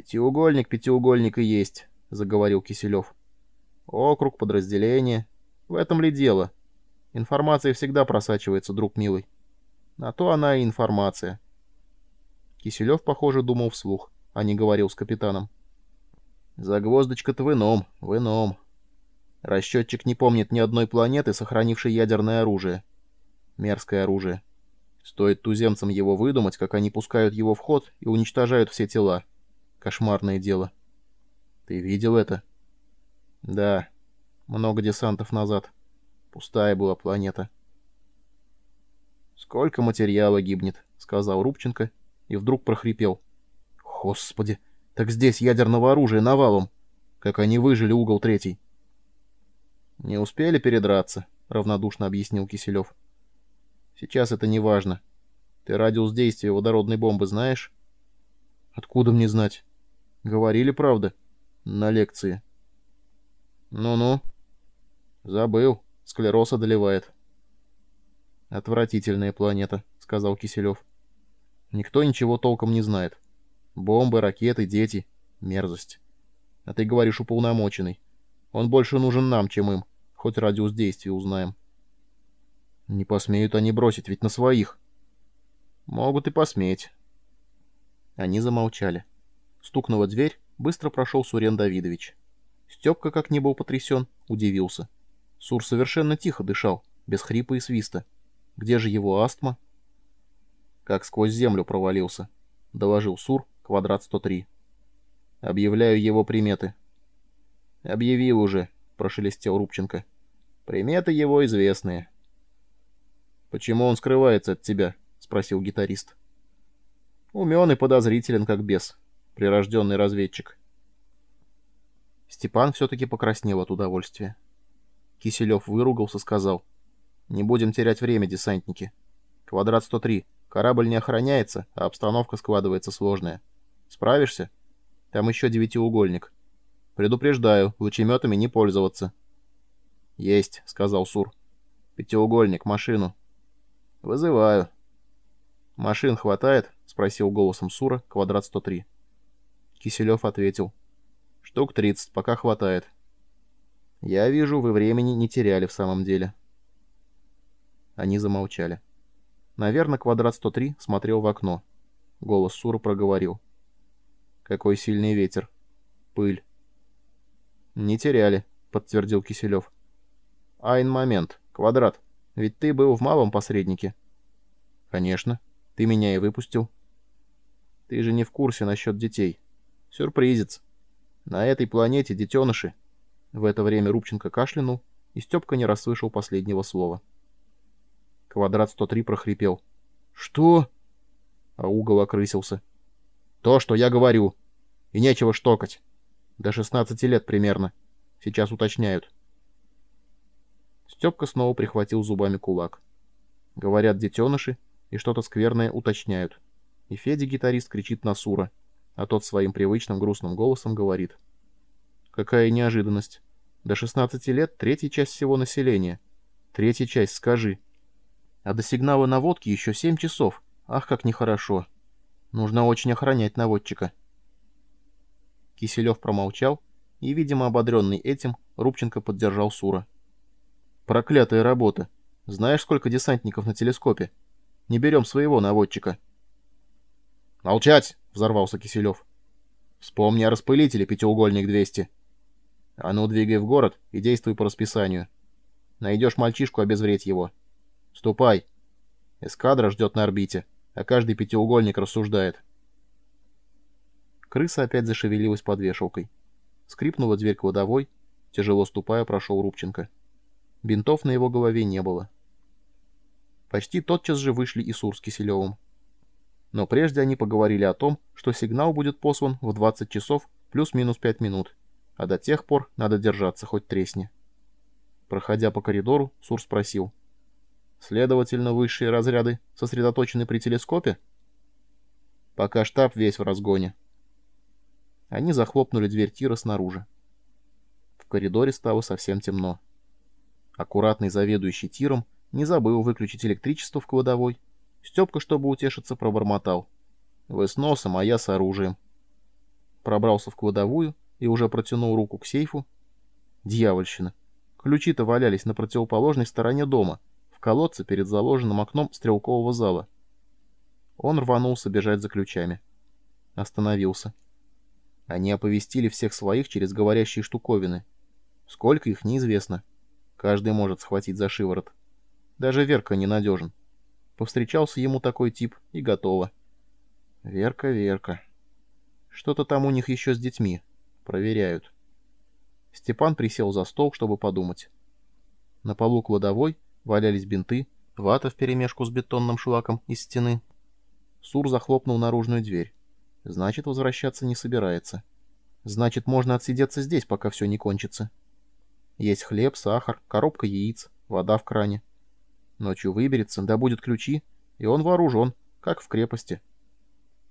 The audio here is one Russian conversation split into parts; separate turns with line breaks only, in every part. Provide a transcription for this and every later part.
«Пятиугольник, пятиугольник и есть», — заговорил Киселев. «Округ, подразделение. В этом ли дело? Информация всегда просачивается, друг милый. На то она и информация». Киселев, похоже, думал вслух, а не говорил с капитаном. «Загвоздочка-то в ином, в ином. Расчетчик не помнит ни одной планеты, сохранившей ядерное оружие. Мерзкое оружие. Стоит туземцам его выдумать, как они пускают его в ход и уничтожают все тела. Кошмарное дело. Ты видел это? Да. Много десантов назад. Пустая была планета. Сколько материала гибнет, сказал Рубченко и вдруг прохрипел. Господи, так здесь ядерного оружия навалом. Как они выжили угол третий. Не успели передраться, равнодушно объяснил Киселев. Сейчас это не важно. Ты радиус действия водородной бомбы знаешь? Откуда мне знать? Говорили, правда? На лекции. Ну-ну. Забыл. Склероз одолевает. Отвратительная планета, сказал Киселев. Никто ничего толком не знает. Бомбы, ракеты, дети. Мерзость. А ты говоришь уполномоченный. Он больше нужен нам, чем им. Хоть радиус действия узнаем. Не посмеют они бросить, ведь на своих. Могут и посметь. Они замолчали. Стукнула дверь, быстро прошел Сурен Давидович. Степка, как не был потрясен, удивился. Сур совершенно тихо дышал, без хрипа и свиста. Где же его астма? Как сквозь землю провалился, — доложил Сур, квадрат 103. Объявляю его приметы. Объявил уже, — прошелестел Рубченко. Приметы его известные. Почему он скрывается от тебя? — спросил гитарист. Умен и подозрителен, как бес прирожденный разведчик. Степан все-таки покраснел от удовольствия. Киселев выругался, сказал. «Не будем терять время, десантники. Квадрат 103. Корабль не охраняется, а обстановка складывается сложная. Справишься? Там еще девятиугольник. Предупреждаю, лучеметами не пользоваться». «Есть», — сказал Сур. «Пятиугольник, машину». «Вызываю». «Машин хватает?» — спросил голосом Сура, квадрат 103. Киселев ответил. «Штук тридцать, пока хватает». «Я вижу, вы времени не теряли в самом деле». Они замолчали. Наверное, квадрат 103 смотрел в окно. Голос Сура проговорил. «Какой сильный ветер. Пыль». «Не теряли», — подтвердил Киселев. «Айн момент. Квадрат. Ведь ты был в малом посреднике». «Конечно. Ты меня и выпустил». «Ты же не в курсе насчет детей». Сюрпризец. На этой планете детеныши. В это время Рубченко кашлянул, и Степка не расслышал последнего слова. Квадрат 103 прохрипел. «Что?» А угол окрысился. «То, что я говорю. И нечего штокать. До 16 лет примерно. Сейчас уточняют». Степка снова прихватил зубами кулак. Говорят детеныши, и что-то скверное уточняют. И Федя-гитарист кричит на Сура а тот своим привычным грустным голосом говорит. «Какая неожиданность. До 16 лет третья часть всего населения. Третья часть, скажи. А до сигнала наводки еще 7 часов. Ах, как нехорошо. Нужно очень охранять наводчика». Киселев промолчал, и, видимо, ободренный этим, Рубченко поддержал Сура. «Проклятая работа. Знаешь, сколько десантников на телескопе? Не берем своего наводчика». «Молчать!» — взорвался Киселев. «Вспомни о распылителе, пятиугольник 200. А ну, двигай в город и действуй по расписанию. Найдешь мальчишку, обезвредь его. Ступай. Эскадра ждет на орбите, а каждый пятиугольник рассуждает». Крыса опять зашевелилась под вешалкой. Скрипнула дверь кладовой, тяжело ступая, прошел Рубченко. Бинтов на его голове не было. Почти тотчас же вышли и Сур с Киселевым. Но прежде они поговорили о том, что сигнал будет послан в 20 часов плюс-минус 5 минут, а до тех пор надо держаться хоть тресни. Проходя по коридору, Сур спросил. «Следовательно, высшие разряды сосредоточены при телескопе?» «Пока штаб весь в разгоне». Они захлопнули дверь тира снаружи. В коридоре стало совсем темно. Аккуратный заведующий тиром не забыл выключить электричество в кладовой Степка, чтобы утешиться, пробормотал. «Вы с носом, а я с оружием». пробрался в кладовую и уже протянул руку к сейфу. Дьявольщина. Ключи-то валялись на противоположной стороне дома, в колодце перед заложенным окном стрелкового зала. Он рванулся бежать за ключами. Остановился. Они оповестили всех своих через говорящие штуковины. Сколько их, неизвестно. Каждый может схватить за шиворот. Даже Верка ненадежен. Повстречался ему такой тип, и готово. Верка, Верка. Что-то там у них еще с детьми. Проверяют. Степан присел за стол, чтобы подумать. На полу кладовой валялись бинты, вата вперемешку с бетонным шлаком из стены. Сур захлопнул наружную дверь. Значит, возвращаться не собирается. Значит, можно отсидеться здесь, пока все не кончится. Есть хлеб, сахар, коробка яиц, вода в кране. Ночью выберется, добудет ключи, и он вооружен, как в крепости.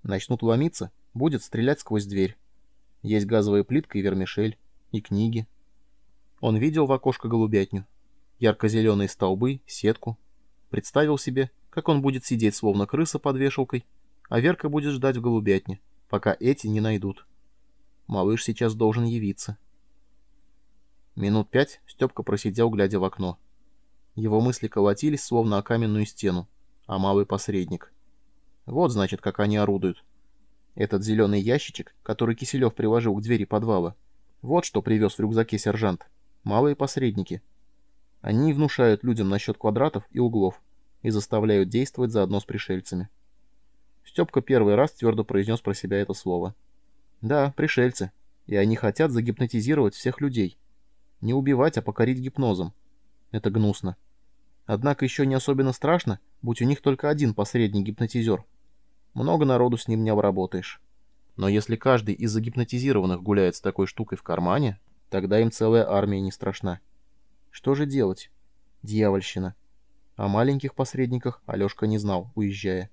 Начнут ломиться, будет стрелять сквозь дверь. Есть газовая плитка и вермишель, и книги. Он видел в окошко голубятню. Ярко-зеленые столбы, сетку. Представил себе, как он будет сидеть, словно крыса под вешалкой, а Верка будет ждать в голубятне, пока эти не найдут. Малыш сейчас должен явиться. Минут пять Степка просидел, глядя в окно. Его мысли колотились, словно о каменную стену, а малый посредник. Вот, значит, как они орудуют. Этот зеленый ящичек, который Киселев приложил к двери подвала, вот что привез в рюкзаке сержант. Малые посредники. Они внушают людям насчет квадратов и углов и заставляют действовать заодно с пришельцами. Степка первый раз твердо произнес про себя это слово. Да, пришельцы. И они хотят загипнотизировать всех людей. Не убивать, а покорить гипнозом. Это гнусно. Однако еще не особенно страшно, будь у них только один посредник-гипнотизер. Много народу с ним не обработаешь. Но если каждый из загипнотизированных гуляет с такой штукой в кармане, тогда им целая армия не страшна. Что же делать? Дьявольщина. О маленьких посредниках Алешка не знал, уезжая.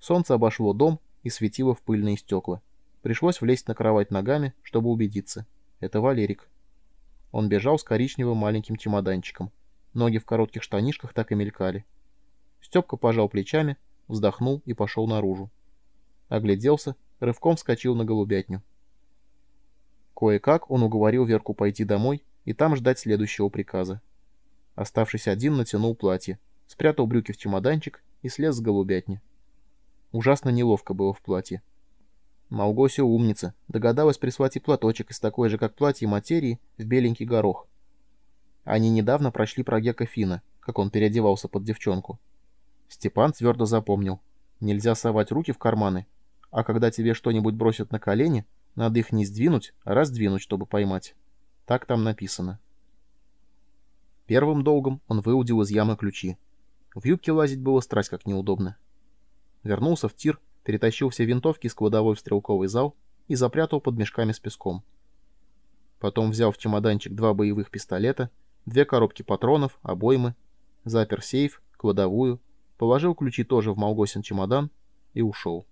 Солнце обошло дом и светило в пыльные стекла. Пришлось влезть на кровать ногами, чтобы убедиться. Это Валерик. Он бежал с коричневым маленьким чемоданчиком. Ноги в коротких штанишках так и мелькали. Степка пожал плечами, вздохнул и пошел наружу. Огляделся, рывком вскочил на голубятню. Кое-как он уговорил Верку пойти домой и там ждать следующего приказа. Оставшись один, натянул платье, спрятал брюки в чемоданчик и слез с голубятни. Ужасно неловко было в платье. Малгося умница, догадалась прислать и платочек из такой же, как платье материи, в беленький горох. Они недавно прошли про Гека Фина, как он переодевался под девчонку. Степан твердо запомнил. Нельзя совать руки в карманы а когда тебе что-нибудь бросят на колени, надо их не сдвинуть, а раздвинуть, чтобы поймать. Так там написано. Первым долгом он выудил из ямы ключи. В юбке лазить было страсть как неудобно. Вернулся в тир, перетащил все винтовки из кладовой в стрелковый зал и запрятал под мешками с песком. Потом взял в чемоданчик два боевых пистолета, две коробки патронов, обоймы, запер сейф, кладовую, положил ключи тоже в Малгосин чемодан и ушел.